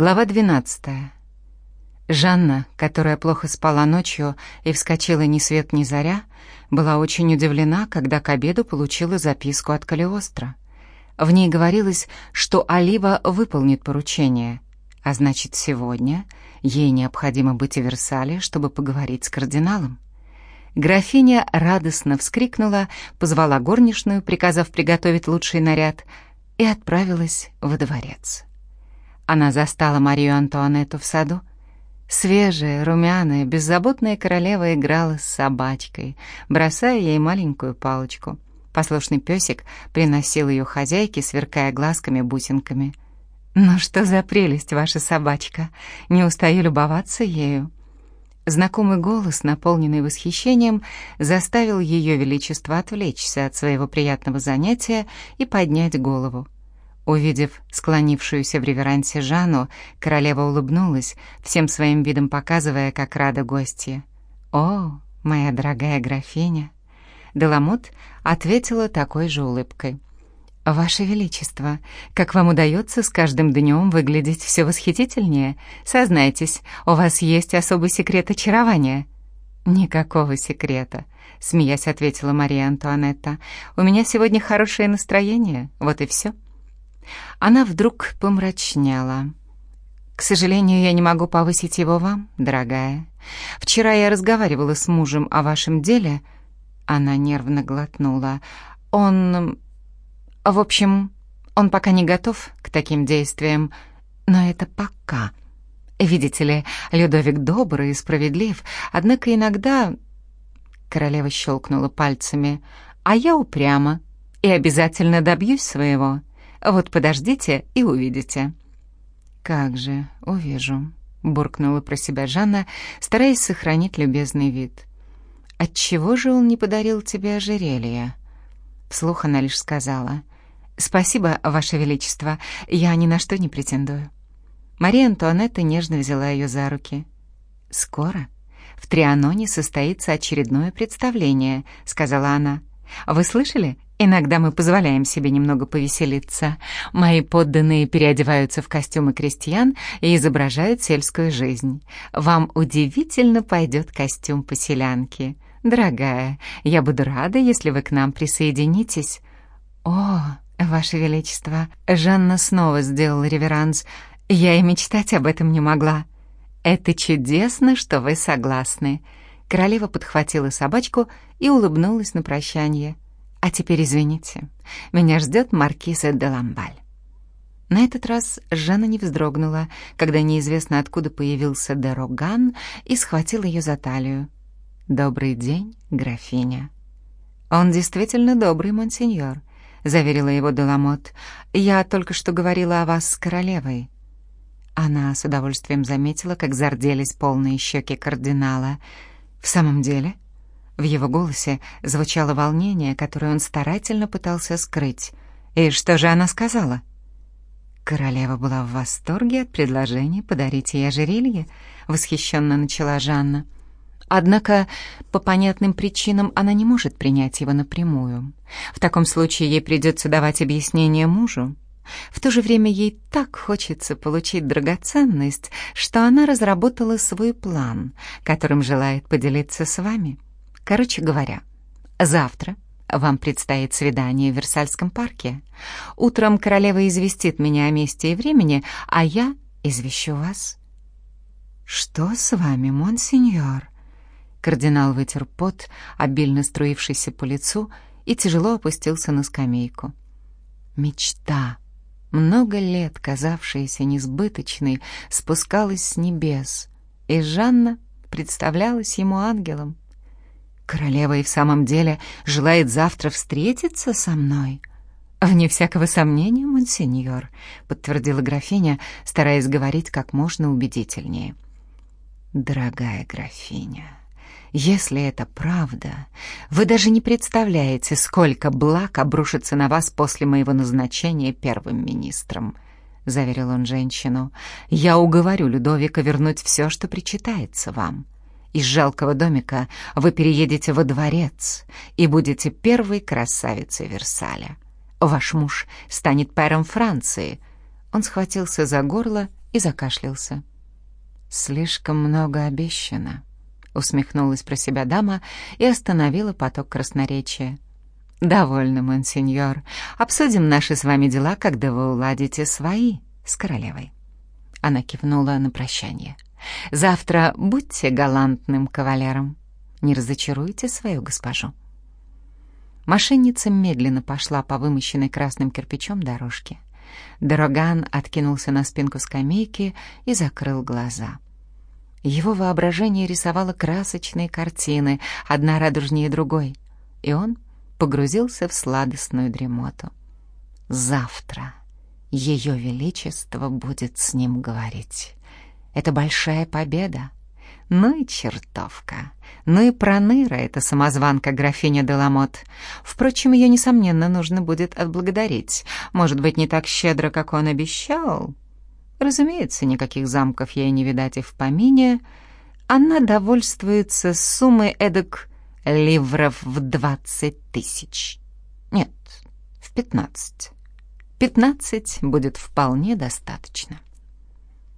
Глава 12. Жанна, которая плохо спала ночью и вскочила ни свет ни заря, была очень удивлена, когда к обеду получила записку от Калиостро. В ней говорилось, что Олива выполнит поручение, а значит, сегодня ей необходимо быть в Версале, чтобы поговорить с кардиналом. Графиня радостно вскрикнула, позвала горничную, приказав приготовить лучший наряд, и отправилась во дворец. Она застала Марию Антуанетту в саду. Свежая, румяная, беззаботная королева играла с собачкой, бросая ей маленькую палочку. Послушный песик приносил ее хозяйке, сверкая глазками-бусинками. «Ну что за прелесть ваша собачка! Не устаю любоваться ею!» Знакомый голос, наполненный восхищением, заставил ее величество отвлечься от своего приятного занятия и поднять голову. Увидев склонившуюся в реверансе Жанну, королева улыбнулась, всем своим видом показывая, как рада гостья. «О, моя дорогая графиня!» Деламот ответила такой же улыбкой. «Ваше Величество, как вам удается с каждым днем выглядеть все восхитительнее? Сознайтесь, у вас есть особый секрет очарования». «Никакого секрета», — смеясь ответила Мария Антуанетта. «У меня сегодня хорошее настроение, вот и все». Она вдруг помрачнела. «К сожалению, я не могу повысить его вам, дорогая. Вчера я разговаривала с мужем о вашем деле». Она нервно глотнула. «Он... В общем, он пока не готов к таким действиям, но это пока. Видите ли, Людовик добрый и справедлив, однако иногда...» Королева щелкнула пальцами. «А я упряма и обязательно добьюсь своего». Вот подождите и увидите». «Как же, увижу», — буркнула про себя Жанна, стараясь сохранить любезный вид. «Отчего же он не подарил тебе ожерелье?» Вслух она лишь сказала. «Спасибо, Ваше Величество, я ни на что не претендую». Мария Антуанетта нежно взяла ее за руки. «Скоро в Трианоне состоится очередное представление», — сказала она. «Вы слышали? Иногда мы позволяем себе немного повеселиться. Мои подданные переодеваются в костюмы крестьян и изображают сельскую жизнь. Вам удивительно пойдет костюм поселянки. Дорогая, я буду рада, если вы к нам присоединитесь. О, Ваше Величество, Жанна снова сделала реверанс. Я и мечтать об этом не могла. Это чудесно, что вы согласны. Королева подхватила собачку и улыбнулась на прощание. А теперь извините, меня ждет маркиза де Ламбаль. На этот раз Жанна не вздрогнула, когда неизвестно откуда появился Дероган и схватил ее за талию. «Добрый день, графиня». «Он действительно добрый, монсеньор», — заверила его Деламот. «Я только что говорила о вас с королевой». Она с удовольствием заметила, как зарделись полные щеки кардинала. «В самом деле?» В его голосе звучало волнение, которое он старательно пытался скрыть. «И что же она сказала?» Королева была в восторге от предложения подарить ей ожерелье, восхищенно начала Жанна. Однако по понятным причинам она не может принять его напрямую. В таком случае ей придется давать объяснение мужу. В то же время ей так хочется получить драгоценность, что она разработала свой план, которым желает поделиться с вами. Короче говоря, завтра вам предстоит свидание в Версальском парке. Утром королева известит меня о месте и времени, а я извещу вас. Что с вами, монсеньор? Кардинал вытер пот, обильно струившийся по лицу, и тяжело опустился на скамейку. Мечта, много лет казавшаяся несбыточной, спускалась с небес, и Жанна представлялась ему ангелом. Королева и в самом деле желает завтра встретиться со мной. Вне всякого сомнения, монсеньор, подтвердила графиня, стараясь говорить как можно убедительнее. Дорогая графиня, если это правда, вы даже не представляете, сколько благ обрушится на вас после моего назначения первым министром, заверил он женщину. Я уговорю Людовика вернуть все, что причитается вам. Из жалкого домика вы переедете во дворец и будете первой красавицей Версаля. Ваш муж станет пэром Франции. Он схватился за горло и закашлялся. «Слишком много обещано», — усмехнулась про себя дама и остановила поток красноречия. «Довольно, монсеньор. Обсудим наши с вами дела, когда вы уладите свои с королевой». Она кивнула на прощание. «Завтра будьте галантным кавалером. Не разочаруйте свою госпожу». Мошенница медленно пошла по вымощенной красным кирпичом дорожке. Дороган откинулся на спинку скамейки и закрыл глаза. Его воображение рисовало красочные картины, одна радужнее другой, и он погрузился в сладостную дремоту. Завтра Ее Величество будет с ним говорить. Это большая победа. Ну и чертовка. Ну и проныра эта самозванка графиня Деламот. Впрочем, ее, несомненно, нужно будет отблагодарить. Может быть, не так щедро, как он обещал. Разумеется, никаких замков ей не видать и в помине. Она довольствуется суммой эдак ливров в двадцать тысяч. Нет, в пятнадцать. Пятнадцать будет вполне достаточно.